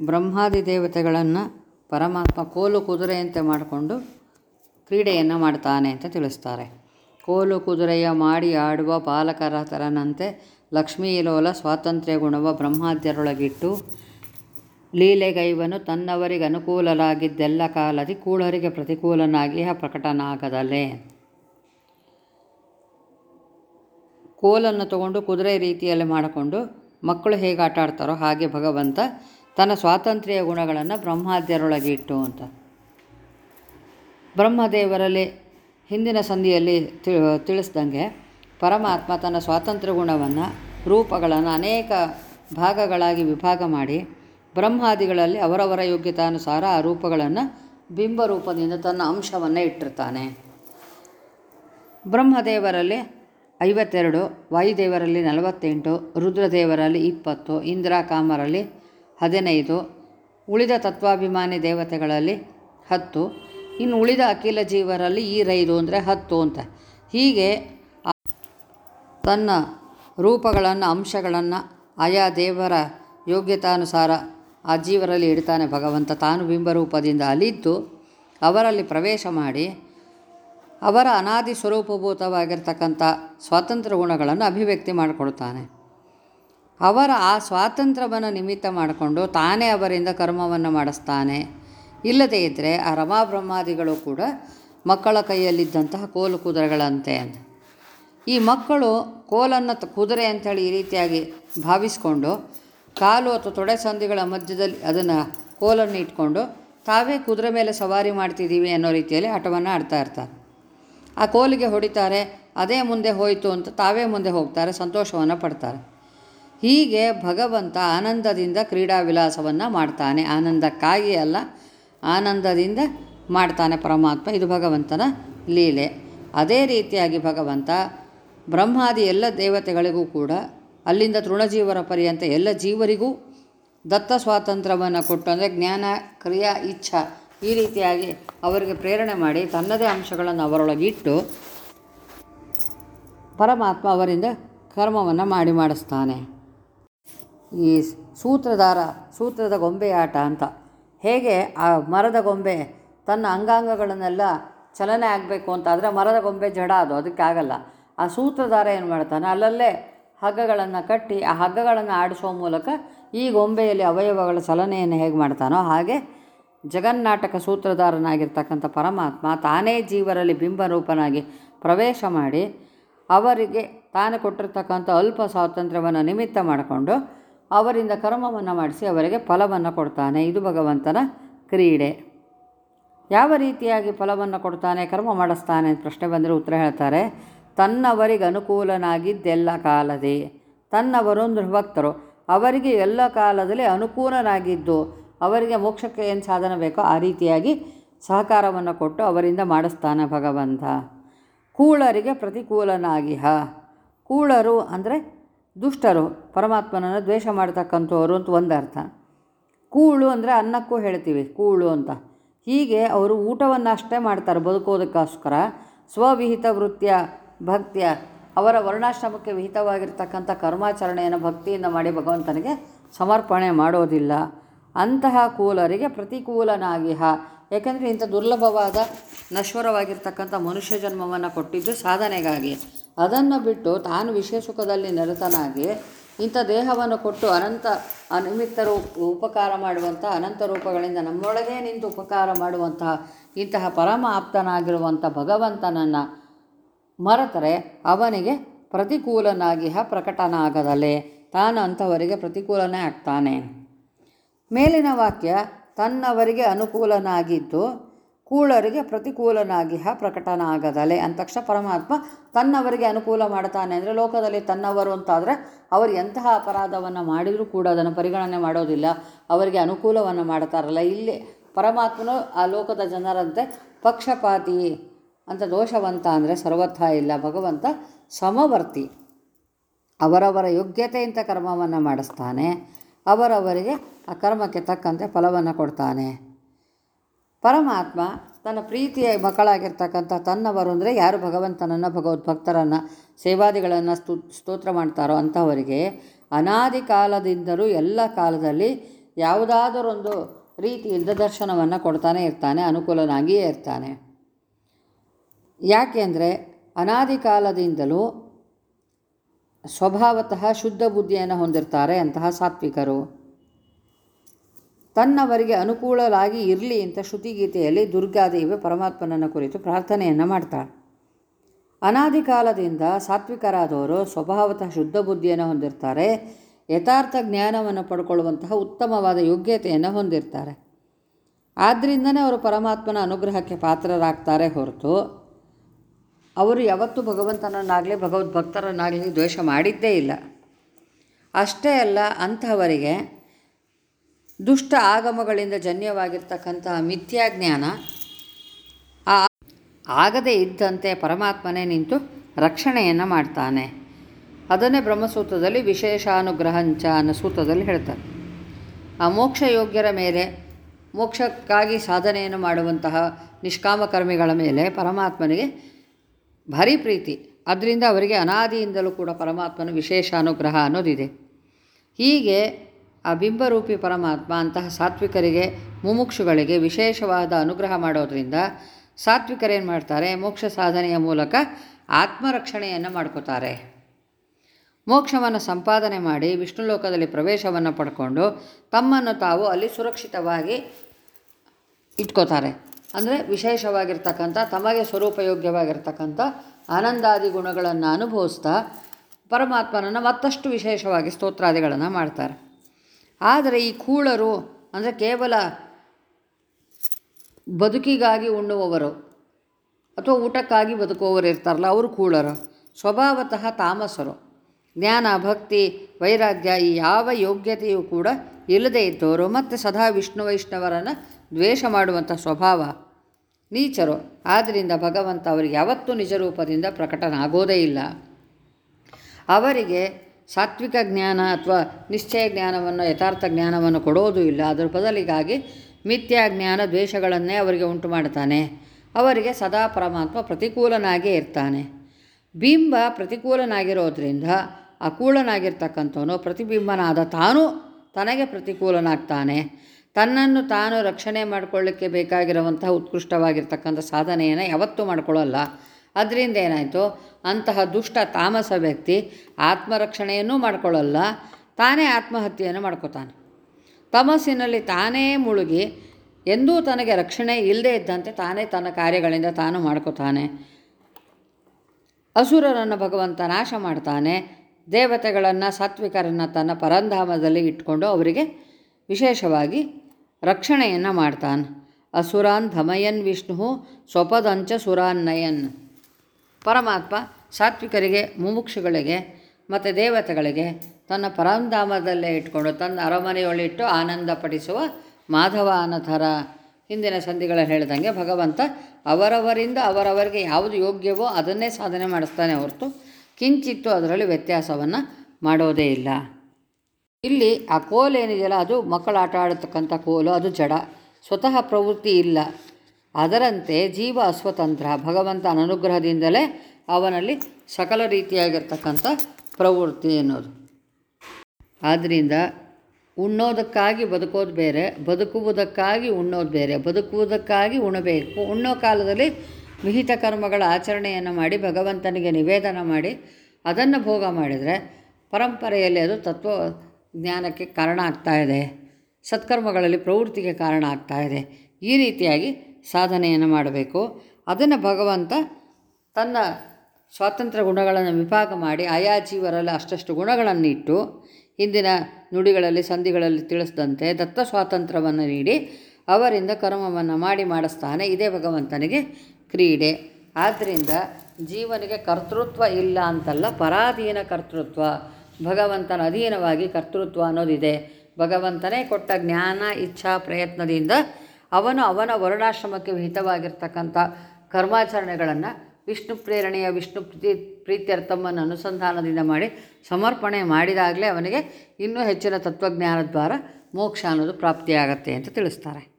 ಬ್ರಹ್ಮಾದಿ ದೇವತೆಗಳನ್ನು ಪರಮಾತ್ಮ ಕೋಲು ಕುದುರೆಯಂತೆ ಮಾಡಿಕೊಂಡು ಕ್ರೀಡೆಯನ್ನು ಮಾಡ್ತಾನೆ ಅಂತ ತಿಳಿಸ್ತಾರೆ. ಕೋಲು ಕುದುರೆಯ ಮಾಡಿ ಆಡುವ ಬಾಲಕರ ತರನಂತೆ ಲಕ್ಷ್ಮೀಲೋಲ ಸ್ವಾತಂತ್ರ್ಯ ಗುಣವ ಬ್ರಹ್ಮಾದ್ಯರೊಳಗಿಟ್ಟು ಲೀಲೆಗೈವನು ತನ್ನವರಿಗೆ ಅನುಕೂಲಲಾಗಿದ್ದೆಲ್ಲ ಕಾಲದಿ ಕೂಳರಿಗೆ ಪ್ರತಿಕೂಲನಾಗಿ ಪ್ರಕಟನಾಗದಲೆ. ಕೋಲನ್ನು ತಗೊಂಡು ಕುದುರೆ ರೀತಿಯಲ್ಲಿ ಮಾಡಿಕೊಂಡು ಮಕ್ಕಳು ಹೇಗೆ ಆಟ ಆಡ್ತಾರೋ ಹಾಗೆ ಭಗವಂತ ತನ್ನ ಸ್ವಾತಂತ್ರ್ಯ ಗುಣಗಳನ್ನು ಬ್ರಹ್ಮಾದ್ಯರೊಳಗೆ ಇಟ್ಟು ಅಂತ. ಬ್ರಹ್ಮದೇವರಲ್ಲಿ ಹಿಂದಿನ ಸಂಧಿಯಲ್ಲಿ ತಿಳಿಸ್ದಂಗೆ ಪರಮಾತ್ಮ ತನ್ನ ಸ್ವಾತಂತ್ರ್ಯ ಗುಣವನ್ನು, ರೂಪಗಳನ್ನು ಅನೇಕ ಭಾಗಗಳಾಗಿ ವಿಭಾಗ ಮಾಡಿ ಬ್ರಹ್ಮಾದಿಗಳಲ್ಲಿ ಅವರವರ ಯೋಗ್ಯತಾನುಸಾರ ಆ ರೂಪಗಳನ್ನು ಬಿಂಬರೂಪದಿಂದ ತನ್ನ ಅಂಶವನ್ನು ಇಟ್ಟಿರ್ತಾನೆ. ಬ್ರಹ್ಮದೇವರಲ್ಲಿ ಐವತ್ತೆರಡು, ವಾಯುದೇವರಲ್ಲಿ ನಲವತ್ತೆಂಟು, ರುದ್ರದೇವರಲ್ಲಿ ಇಪ್ಪತ್ತು ಇಂದಿರಾ ಕಾಮರಲ್ಲಿ ಹದಿನೈದು, ಉಳಿದ ತತ್ವಾಭಿಮಾನಿ ದೇವತೆಗಳಲ್ಲಿ ಹತ್ತು. ಇನ್ನು ಉಳಿದ ಅಖಿಲ ಜೀವರಲ್ಲಿ ಈ ರೈದು ಅಂದರೆ ಹತ್ತು ಅಂತ. ಹೀಗೆ ತನ್ನ ರೂಪಗಳನ್ನು, ಅಂಶಗಳನ್ನು ಆಯಾ ದೇವರ ಯೋಗ್ಯತಾನುಸಾರ ಆ ಜೀವರಲ್ಲಿ ಇಡ್ತಾನೆ ಭಗವಂತ. ತಾನು ಬಿಂಬರೂಪದಿಂದ ಅಲ್ಲಿದ್ದು ಅವರಲ್ಲಿ ಪ್ರವೇಶ ಮಾಡಿ ಅವರ ಅನಾದಿ ಸ್ವರೂಪಭೂತವಾಗಿರ್ತಕ್ಕಂಥ ಸ್ವಾತಂತ್ರ್ಯ ಗುಣಗಳನ್ನು ಅಭಿವ್ಯಕ್ತಿ ಮಾಡಿಕೊಡ್ತಾನೆ ಅವರ ಆ ಸ್ವಾತಂತ್ರ್ಯವನ್ನು ನಿಮಿತ್ತ ಮಾಡಿಕೊಂಡು ತಾನೇ ಅವರಿಂದ ಕರ್ಮವನ್ನು ಮಾಡಿಸ್ತಾನೆ. ಇಲ್ಲದೇ ಇದ್ದರೆ ಆ ರಮಾಬ್ರಹ್ಮಾದಿಗಳು ಕೂಡ ಮಕ್ಕಳ ಕೈಯಲ್ಲಿದ್ದಂತಹ ಕೋಲು ಕುದುರೆಗಳಂತೆ. ಅಂತ ಈ ಮಕ್ಕಳು ಕೋಲನ್ನು ಕುದುರೆ ಅಂಥೇಳಿ ಈ ರೀತಿಯಾಗಿ ಭಾವಿಸಿಕೊಂಡು ಕಾಲು ಅಥವಾ ತೊಡೆ ಸಂಧಿಗಳ ಮಧ್ಯದಲ್ಲಿ ಅದನ್ನು ಕೋಲನ್ನು ಇಟ್ಕೊಂಡು ತಾವೇ ಕುದುರೆ ಮೇಲೆ ಸವಾರಿ ಮಾಡ್ತಿದ್ದೀವಿ ಅನ್ನೋ ರೀತಿಯಲ್ಲಿ ಆಟವನ್ನು ಆಡ್ತಾ ಇರ್ತಾರೆ. ಆ ಕೋಲಿಗೆ ಹೊಡಿತಾರೆ, ಅದೇ ಮುಂದೆ ಹೋಯಿತು ಅಂತ ತಾವೇ ಮುಂದೆ ಹೋಗ್ತಾರೆ, ಸಂತೋಷವನ್ನು ಪಡ್ತಾರೆ. ಹೀಗೆ ಭಗವಂತ ಆನಂದದಿಂದ ಕ್ರೀಡಾ ವಿಲಾಸವನ್ನು ಮಾಡ್ತಾನೆ. ಆನಂದಕ್ಕಾಗಿ ಅಲ್ಲ, ಆನಂದದಿಂದ ಮಾಡ್ತಾನೆ ಪರಮಾತ್ಮ. ಇದು ಭಗವಂತನ ಲೀಲೆ. ಅದೇ ರೀತಿಯಾಗಿ ಭಗವಂತ ಬ್ರಹ್ಮಾದಿ ಎಲ್ಲ ದೇವತೆಗಳಿಗೂ ಕೂಡ, ಅಲ್ಲಿಂದ ತೃಣಜೀವರ ಪರ್ಯಂತ ಎಲ್ಲ ಜೀವರಿಗೂ ದತ್ತ ಸ್ವಾತಂತ್ರ್ಯವನ್ನು ಕೊಟ್ಟು, ಅಂದರೆ ಜ್ಞಾನ, ಕ್ರಿಯಾ, ಇಚ್ಛಾ, ಈ ರೀತಿಯಾಗಿ ಅವರಿಗೆ ಪ್ರೇರಣೆ ಮಾಡಿ ತನ್ನದೇ ಅಂಶಗಳನ್ನು ಅವರೊಳಗಿಟ್ಟು ಪರಮಾತ್ಮ ಅವರಿಂದ ಕರ್ಮವನ್ನು ಮಾಡಿ ಮಾಡಿಸ್ತಾನೆ. ಈ ಸೂತ್ರಧಾರ ಸೂತ್ರದ ಗೊಂಬೆ ಆಟ ಅಂತ. ಹೇಗೆ ಆ ಮರದ ಗೊಂಬೆ ತನ್ನ ಅಂಗಾಂಗಗಳನ್ನೆಲ್ಲ ಚಲನೆ ಆಗಬೇಕು ಅಂತ ಆದರೆ ಮರದ ಗೊಂಬೆ ಜಡ ಅದು, ಅದಕ್ಕೆ ಆಗಲ್ಲ. ಆ ಸೂತ್ರಧಾರ ಏನು ಮಾಡ್ತಾನೆ? ಅಲ್ಲಲ್ಲೇ ಹಗ್ಗಗಳನ್ನು ಕಟ್ಟಿ ಆ ಹಗ್ಗಗಳನ್ನು ಆಡಿಸುವ ಮೂಲಕ ಈ ಗೊಂಬೆಯಲ್ಲಿ ಅವಯವಗಳ ಚಲನೆಯನ್ನು ಹೇಗೆ ಮಾಡ್ತಾನೋ ಹಾಗೆ ಜಗನ್ನಾಟಕ ಸೂತ್ರಧಾರನಾಗಿರ್ತಕ್ಕಂಥ ಪರಮಾತ್ಮ ತಾನೇ ಜೀವರಲ್ಲಿ ಬಿಂಬರೂಪನಾಗಿ ಪ್ರವೇಶ ಮಾಡಿ ಅವರಿಗೆ ತಾನು ಕೊಟ್ಟಿರ್ತಕ್ಕಂಥ ಅಲ್ಪ ಸ್ವಾತಂತ್ರ್ಯವನ್ನು ನಿಮಿತ್ತ ಮಾಡಿಕೊಂಡು ಅವರಿಂದ ಕರ್ಮವನ್ನು ಮಾಡಿಸಿ ಅವರಿಗೆ ಫಲವನ್ನು ಕೊಡ್ತಾನೆ. ಇದು ಭಗವಂತನ ಕ್ರೀಡೆ. ಯಾವ ರೀತಿಯಾಗಿ ಫಲವನ್ನು ಕೊಡ್ತಾನೆ, ಕರ್ಮ ಮಾಡಿಸ್ತಾನೆ ಅಂತ ಪ್ರಶ್ನೆ ಬಂದರೆ ಉತ್ತರ ಹೇಳ್ತಾರೆ, ತನ್ನವರಿಗೆ ಅನುಕೂಲನಾಗಿದ್ದೆಲ್ಲ ಕಾಲದೇ. ತನ್ನವರು ಭಕ್ತರು. ಅವರಿಗೆ ಎಲ್ಲ ಕಾಲದಲ್ಲಿ ಅನುಕೂಲನಾಗಿದ್ದು, ಅವರಿಗೆ ಮೋಕ್ಷಕ್ಕೆ ಏನು ಸಾಧನ ಬೇಕೋ ಆ ರೀತಿಯಾಗಿ ಸಹಕಾರವನ್ನು ಕೊಟ್ಟು ಅವರಿಂದ ಮಾಡಿಸ್ತಾನೆ ಭಗವಂತ. ಕೂಳರಿಗೆ ಪ್ರತಿಕೂಲನಾಗಿಹ. ಕೂಳರು ಅಂದರೆ ದುಷ್ಟರು ಪರಮಾತ್ಮನನ್ನು ದ್ವೇಷ ಮಾಡ್ತಕ್ಕಂಥವ್ರು ಅಂತ ಒಂದು ಅರ್ಥ. ಕೂಳು ಅಂದರೆ ಅನ್ನಕ್ಕೂ ಹೇಳ್ತೀವಿ, ಕೂಳು ಅಂತ. ಹೀಗೆ ಅವರು ಊಟವನ್ನು ಅಷ್ಟೇ ಮಾಡ್ತಾರೆ ಬದುಕೋದಕ್ಕೋಸ್ಕರ. ಸ್ವವಿಹಿತ ವೃತ್ತಿಯ ಭಕ್ತಿಯ, ಅವರ ವರ್ಣಾಶ್ರಮಕ್ಕೆ ವಿಹಿತವಾಗಿರ್ತಕ್ಕಂಥ ಕರ್ಮಾಚರಣೆಯನ್ನು ಭಕ್ತಿಯಿಂದ ಮಾಡಿ ಭಗವಂತನಿಗೆ ಸಮರ್ಪಣೆ ಮಾಡೋದಿಲ್ಲ. ಅಂತಹ ಕೂಲರಿಗೆ ಪ್ರತಿಕೂಲನಾಗಿಹ ಏಕೆಂದರೆ ಇಂಥ ದುರ್ಲಭವಾದ, ನಶ್ವರವಾಗಿರ್ತಕ್ಕಂಥ ಮನುಷ್ಯ ಜನ್ಮವನ್ನು ಕೊಟ್ಟಿದ್ದು ಸಾಧನೆಗಾಗಿ. ಅದನ್ನು ಬಿಟ್ಟು ತಾನು ವಿಷಯ ಸುಖದಲ್ಲಿ ನಿರತನಾಗಿ ಇಂಥ ದೇಹವನ್ನು ಕೊಟ್ಟು ಅನಂತ ಅನಿಮಿತ್ತರು ಉಪಕಾರ ಮಾಡುವಂಥ ಅನಂತ ರೂಪಗಳಿಂದ ನಮ್ಮೊಳಗೇ ನಿಂತು ಉಪಕಾರ ಮಾಡುವಂತಹ ಇಂತಹ ಪರಮ ಆಪ್ತನಾಗಿರುವಂಥ ಭಗವಂತನನ್ನು ಮರೆತರೆ ಅವನಿಗೆ ಪ್ರತಿಕೂಲನಾಗಿಹ ಪ್ರಕಟನಾಗದಲೆ. ತಾನು ಅಂಥವರಿಗೆ ಪ್ರತಿಕೂಲನೇ ಆಗ್ತಾನೆ. ಮೇಲಿನ ವಾಕ್ಯ, ತನ್ನವರಿಗೆ ಅನುಕೂಲನಾಗಿದ್ದು ಕೂಳರಿಗೆ ಪ್ರತಿಕೂಲನಾಗಿಹ ಪ್ರಕಟನಾಗದಲೆ ಅಂದ ತಕ್ಷಣ ಪರಮಾತ್ಮ ತನ್ನವರಿಗೆ ಅನುಕೂಲ ಮಾಡ್ತಾನೆ ಅಂದರೆ ಲೋಕದಲ್ಲಿ ತನ್ನವರು ಅಂತಾದರೆ ಅವರು ಎಂತಹ ಅಪರಾಧವನ್ನು ಮಾಡಿದರೂ ಕೂಡ ಅದನ್ನು ಪರಿಗಣನೆ ಮಾಡೋದಿಲ್ಲ. ಅವರಿಗೆ ಅನುಕೂಲವನ್ನು ಮಾಡ್ತಾರಲ್ಲ. ಇಲ್ಲಿ ಪರಮಾತ್ಮನು ಆ ಲೋಕದ ಜನರಂತೆ ಪಕ್ಷಪಾತಿ ಅಂತ ದೋಷವಂತ ಅಂದರೆ ಸರ್ವಥ ಇಲ್ಲ, ಭಗವಂತ ಸಮವರ್ತಿ. ಅವರವರ ಯೋಗ್ಯತೆಯಿಂದ ಕರ್ಮವನ್ನು ಮಾಡಿಸ್ತಾನೆ. ಅವರವರಿಗೆ ಆ ಕರ್ಮಕ್ಕೆ ತಕ್ಕಂತೆ ಫಲವನ್ನು ಕೊಡ್ತಾನೆ. ಪರಮಾತ್ಮ ತನ್ನ ಪ್ರೀತಿಯ ಮಕ್ಕಳಾಗಿರ್ತಕ್ಕಂಥ ತನ್ನವರು ಅಂದರೆ ಯಾರು ಭಗವಂತನನ್ನು ಭಗವದ್ಭಕ್ತರನ್ನು ಸೇವಾದಿಗಳನ್ನು ಸ್ತು, ಸ್ತೋತ್ರ ಮಾಡ್ತಾರೋ ಅಂಥವರಿಗೆ ಅನಾದಿ ಕಾಲದಿಂದಲೂ ಎಲ್ಲ ಕಾಲದಲ್ಲಿ ಯಾವುದಾದರೊಂದು ರೀತಿಯಿಂದ ದರ್ಶನವನ್ನು ಕೊಡ್ತಾನೆ ಇರ್ತಾನೆ, ಅನುಕೂಲನಾಗಿಯೇ ಇರ್ತಾನೆ. ಯಾಕೆಂದರೆ ಅನಾದಿ ಕಾಲದಿಂದಲೂ ಸ್ವಭಾವತಃ ಶುದ್ಧ ಬುದ್ಧಿಯನ್ನು ಹೊಂದಿರ್ತಾರೆ ಅಂತಹ ಸಾತ್ವಿಕರು. ತನ್ನವರಿಗೆ ಅನುಕೂಲರಾಗಿ ಇರಲಿ ಅಂತ ಶ್ರುತಿಗೀತೆಯಲ್ಲಿ ದುರ್ಗಾದೇವಿ ಪರಮಾತ್ಮನನ್ನು ಕುರಿತು ಪ್ರಾರ್ಥನೆಯನ್ನು ಮಾಡ್ತಾಳೆ. ಅನಾದಿ ಕಾಲದಿಂದ ಸಾತ್ವಿಕರಾದವರು ಸ್ವಭಾವತಃ ಶುದ್ಧ ಬುದ್ಧಿಯನ್ನು ಹೊಂದಿರ್ತಾರೆ, ಯಥಾರ್ಥ ಜ್ಞಾನವನ್ನು ಪಡ್ಕೊಳ್ಳುವಂತಹ ಉತ್ತಮವಾದ ಯೋಗ್ಯತೆಯನ್ನು ಹೊಂದಿರ್ತಾರೆ. ಆದ್ದರಿಂದನೇ ಅವರು ಪರಮಾತ್ಮನ ಅನುಗ್ರಹಕ್ಕೆ ಪಾತ್ರರಾಗ್ತಾರೆ ಹೊರತು ಅವರು ಯಾವತ್ತೂ ಭಗವಂತನನ್ನಾಗಲಿ ಭಗವದ್ ಭಕ್ತರನ್ನಾಗಲಿ ದ್ವೇಷ ಮಾಡಿದ್ದೇ ಇಲ್ಲ. ಅಷ್ಟೇ ಅಲ್ಲ, ಅಂಥವರಿಗೆ ದುಷ್ಟ ಆಗಮಗಳಿಂದ ಜನ್ಯವಾಗಿರ್ತಕ್ಕಂತಹ ಮಿಥ್ಯಾಜ್ಞಾನ ಆ ಆಗದೇ ಇದ್ದಂತೆ ಪರಮಾತ್ಮನೇ ನಿಂತು ರಕ್ಷಣೆಯನ್ನು ಮಾಡ್ತಾನೆ. ಅದನ್ನೇ ಬ್ರಹ್ಮಸೂತ್ರದಲ್ಲಿ ವಿಶೇಷಾನುಗ್ರಹಂಚ ಅನ್ನೋ ಸೂತ್ರದಲ್ಲಿ ಹೇಳ್ತಾರೆ. ಆ ಮೋಕ್ಷ ಯೋಗ್ಯರ ಮೇಲೆ, ಮೋಕ್ಷಕ್ಕಾಗಿ ಸಾಧನೆಯನ್ನು ಮಾಡುವಂತಹ ನಿಷ್ಕಾಮಕರ್ಮಿಗಳ ಮೇಲೆ ಪರಮಾತ್ಮನಿಗೆ ಭಾರಿ ಪ್ರೀತಿ. ಅದರಿಂದ ಅವರಿಗೆ ಅನಾದಿಯಿಂದಲೂ ಕೂಡ ಪರಮಾತ್ಮನ ವಿಶೇಷ ಅನುಗ್ರಹ ಅನ್ನೋದಿದೆ. ಹೀಗೆ ಆ ಬಿಂಬರೂಪಿ ಪರಮಾತ್ಮ ಅಂತಹ ಸಾತ್ವಿಕರಿಗೆ, ಮುಮುಕ್ಷುಗಳಿಗೆ ವಿಶೇಷವಾದ ಅನುಗ್ರಹ ಮಾಡೋದರಿಂದ ಸಾತ್ವಿಕರೇನು ಮಾಡ್ತಾರೆ? ಮೋಕ್ಷ ಸಾಧನೆಯ ಮೂಲಕ ಆತ್ಮರಕ್ಷಣೆಯನ್ನು ಮಾಡ್ಕೋತಾರೆ. ಮೋಕ್ಷವನ್ನು ಸಂಪಾದನೆ ಮಾಡಿ ವಿಷ್ಣು ಲೋಕದಲ್ಲಿ ಪ್ರವೇಶವನ್ನು ಪಡ್ಕೊಂಡು ತಮ್ಮನ್ನು ತಾವು ಅಲ್ಲಿ ಸುರಕ್ಷಿತವಾಗಿ ಇಟ್ಕೋತಾರೆ. ಅಂದರೆ ವಿಶೇಷವಾಗಿರ್ತಕ್ಕಂಥ, ತಮಗೆ ಸ್ವರೂಪಯೋಗ್ಯವಾಗಿರ್ತಕ್ಕಂಥ ಆನಂದಾದಿ ಗುಣಗಳನ್ನು ಅನುಭವಿಸ್ತಾ ಪರಮಾತ್ಮನನ್ನು ಮತ್ತಷ್ಟು ವಿಶೇಷವಾಗಿ ಸ್ತೋತ್ರಾದಿಗಳನ್ನು ಮಾಡ್ತಾರೆ. ಆದರೆ ಈ ಕೂಳರು, ಅಂದರೆ ಕೇವಲ ಬದುಕಿಗಾಗಿ ಉಣ್ಣುವವರು ಅಥವಾ ಊಟಕ್ಕಾಗಿ ಬದುಕುವವರು ಇರ್ತಾರಲ್ಲ, ಅವರು ಕೂಳರು. ಸ್ವಭಾವತಃ ತಾಮಸರು. ಜ್ಞಾನ, ಭಕ್ತಿ, ವೈರಾಗ್ಯ ಯಾವ ಯೋಗ್ಯತೆಯೂ ಕೂಡ ಇಲ್ಲದೇ ಇದ್ದವರು. ಮತ್ತು ಸದಾ ವಿಷ್ಣು ವೈಷ್ಣವರನ್ನು ದ್ವೇಷ ಮಾಡುವಂಥ ಸ್ವಭಾವ ನೀಚರು. ಆದ್ದರಿಂದ ಭಗವಂತ ಅವರಿಗೆ ಯಾವತ್ತೂ ನಿಜರೂಪದಿಂದ ಪ್ರಕಟನಾಗೋದೇ ಇಲ್ಲ. ಅವರಿಗೆ ಸಾತ್ವಿಕ ಜ್ಞಾನ ಅಥವಾ ನಿಶ್ಚಯ ಜ್ಞಾನವನ್ನು, ಯಥಾರ್ಥ ಜ್ಞಾನವನ್ನು ಕೊಡೋದು ಇಲ್ಲ. ಅದರ ಬದಲಿಗಾಗಿ ಮಿಥ್ಯಾ ಜ್ಞಾನ ದ್ವೇಷಗಳನ್ನೇ ಅವರಿಗೆ ಉಂಟು ಮಾಡ್ತಾನೆ ಅವರಿಗೆ ಸದಾ ಪರಮಾತ್ಮ ಪ್ರತಿಕೂಲನಾಗೇ ಇರ್ತಾನೆ. ಬಿಂಬ ಪ್ರತಿಕೂಲನಾಗಿರೋದ್ರಿಂದ ಅಕೂಲನಾಗಿರ್ತಕ್ಕಂಥವನು ಪ್ರತಿಬಿಂಬನಾದ ತಾನು ತನಗೆ ಪ್ರತಿಕೂಲನಾಗ್ತಾನೆ. ತನ್ನನ್ನು ತಾನು ರಕ್ಷಣೆ ಮಾಡಿಕೊಳ್ಳಿಕ್ಕೆ ಬೇಕಾಗಿರುವಂತಹ ಉತ್ಕೃಷ್ಟವಾಗಿರ್ತಕ್ಕಂಥ ಸಾಧನೆಯನ್ನು ಯಾವತ್ತೂ ಮಾಡಿಕೊಳ್ಳಲ್ಲ. ಅದರಿಂದ ಏನಾಯಿತು? ಅಂತಹ ದುಷ್ಟ ತಾಮಸ ವ್ಯಕ್ತಿ ಆತ್ಮರಕ್ಷಣೆಯನ್ನು ಮಾಡಿಕೊಳ್ಳಲ್ಲ, ತಾನೇ ಆತ್ಮಹತ್ಯೆಯನ್ನು ಮಾಡ್ಕೋತಾನೆ. ತಮಸ್ಸಿನಲ್ಲಿ ತಾನೇ ಮುಳುಗಿ, ಎಂದೂ ತನಗೆ ರಕ್ಷಣೆ ಇಲ್ಲದೇ ಇದ್ದಂತೆ ತಾನೇ ತನ್ನ ಕಾರ್ಯಗಳಿಂದ ತಾನು ಮಾಡ್ಕೋತಾನೆ. ಅಸುರರನ್ನು ಭಗವಂತ ನಾಶ ಮಾಡ್ತಾನೆ. ದೇವತೆಗಳನ್ನು, ಸಾತ್ವಿಕರನ್ನು ತನ್ನ ಪರಂಧಾಮದಲ್ಲಿ ಇಟ್ಕೊಂಡು ಅವರಿಗೆ ವಿಶೇಷವಾಗಿ ರಕ್ಷಣೆಯನ್ನು ಮಾಡ್ತಾನೆ. ಅಸುರಾನ್ ಧಮಯನ್ ವಿಷ್ಣು ಸ್ವಪದಂಚ ಸುರಾನ್ನಯನ್. ಪರಮಾತ್ಮ ಸಾತ್ವಿಕರಿಗೆ, ಮುಮುಕ್ಷುಗಳಿಗೆ, ಮತ್ತು ದೇವತೆಗಳಿಗೆ ತನ್ನ ಪರಂಧಾಮದಲ್ಲೇ ಇಟ್ಕೊಂಡು ತನ್ನ ಅರಮನೆಯೊಳಿಟ್ಟು ಆನಂದ ಪಡಿಸುವ ಮಾಧವ ಅನಥರ ಹಿಂದಿನ ಸಂಧಿಗಳಲ್ಲಿ ಹೇಳಿದಂಗೆ ಭಗವಂತ ಅವರವರಿಂದ ಅವರವರಿಗೆ ಯಾವುದು ಯೋಗ್ಯವೋ ಅದನ್ನೇ ಸಾಧನೆ ಮಾಡಿಸ್ತಾನೆ ಹೊರತು ಕಿಂಚಿತ್ತು ಅದರಲ್ಲಿ ವ್ಯತ್ಯಾಸವನ್ನು ಮಾಡೋದೇ ಇಲ್ಲ. ಇಲ್ಲಿ ಆ ಕೋಲು ಏನಿದೆಯಲ್ಲ ಅದು ಮಕ್ಕಳು ಆಟ ಆಡತಕ್ಕಂಥ ಕೋಲು, ಅದು ಜಡ. ಸ್ವತಃ ಪ್ರವೃತ್ತಿ ಇಲ್ಲ. ಅದರಂತೆ ಜೀವ ಅಸ್ವತಂತ್ರ ಭಗವಂತನ ಅನುಗ್ರಹದಿಂದಲೇ ಅವನಲ್ಲಿ ಸಕಲ ರೀತಿಯಾಗಿರ್ತಕ್ಕಂಥ ಪ್ರವೃತ್ತಿ ಅನ್ನೋದು ಆದ್ದರಿಂದ ಉಣ್ಣೋದಕ್ಕಾಗಿ ಬದುಕೋದು ಬೇರೆ, ಬದುಕುವುದಕ್ಕಾಗಿ ಉಣ್ಣೋದು ಬೇರೆ, ಬದುಕುವುದಕ್ಕಾಗಿ ಉಣಬೇಕು. ಉಣ್ಣೋ ಕಾಲದಲ್ಲಿ ವಿಹಿತ ಕರ್ಮಗಳ ಆಚರಣೆಯನ್ನು ಮಾಡಿ, ಭಗವಂತನಿಗೆ ನಿವೇದನ ಮಾಡಿ, ಅದನ್ನು ಭೋಗ ಮಾಡಿದರೆ ಪರಂಪರೆಯಲ್ಲಿ ಅದು ತತ್ವ ಜ್ಞಾನಕ್ಕೆ ಕಾರಣ ಆಗ್ತಾ ಇದೆ. ಸತ್ಕರ್ಮಗಳಲ್ಲಿ ಪ್ರವೃತ್ತಿಗೆ ಕಾರಣ ಆಗ್ತಾ ಇದೆ. ಈ ರೀತಿಯಾಗಿ ಸಾಧನೆಯನ್ನು ಮಾಡಬೇಕು. ಅದನ್ನು ಭಗವಂತ ತನ್ನ ಸ್ವಾತಂತ್ರ್ಯ ಗುಣಗಳನ್ನು ವಿಭಾಗ ಮಾಡಿ ಆಯಾ ಜೀವರಲ್ಲಿ ಅಷ್ಟಷ್ಟು ಗುಣಗಳನ್ನು ಇಟ್ಟು ಹಿಂದಿನ ನುಡಿಗಳಲ್ಲಿ, ಸಂಧಿಗಳಲ್ಲಿ ತಿಳಿಸಿದಂತೆ ದತ್ತ ಸ್ವಾತಂತ್ರ್ಯವನ್ನು ನೀಡಿ ಅವರಿಂದ ಕರ್ಮವನ್ನು ಮಾಡಿ ಮಾಡಿಸ್ತಾನೆ. ಇದೇ ಭಗವಂತನಿಗೆ ಕ್ರೀಡೆ. ಆದ್ದರಿಂದ ಜೀವನಿಗೆ ಕರ್ತೃತ್ವ ಇಲ್ಲ ಅಂತಲ್ಲ, ಪರಾಧೀನ ಕರ್ತೃತ್ವ, ಭಗವಂತನ ಅಧೀನವಾಗಿ ಕರ್ತೃತ್ವ ಅನ್ನೋದಿದೆ. ಭಗವಂತನೇ ಕೊಟ್ಟ ಜ್ಞಾನ, ಇಚ್ಛಾ, ಪ್ರಯತ್ನದಿಂದ ಅವನು ಅವನ ವರ್ಣಾಶ್ರಮಕ್ಕೆ ವಿಹಿತವಾಗಿರ್ತಕ್ಕಂಥ ಕರ್ಮಾಚರಣೆಗಳನ್ನು ವಿಷ್ಣು ಪ್ರೇರಣೆಯ ವಿಷ್ಣು ಪ್ರೀತಿ ಪ್ರೀತ್ಯರ್ಥಮನ್ನು ಅನುಸಂಧಾನದಿಂದ ಮಾಡಿ ಸಮರ್ಪಣೆ ಮಾಡಿದಾಗಲೇ ಅವನಿಗೆ ಇನ್ನೂ ಹೆಚ್ಚಿನ ತತ್ವಜ್ಞಾನದ ದ್ವಾರ ಮೋಕ್ಷ ಅನ್ನೋದು ಪ್ರಾಪ್ತಿಯಾಗತ್ತೆ ಅಂತ ತಿಳಿಸ್ತಾರೆ.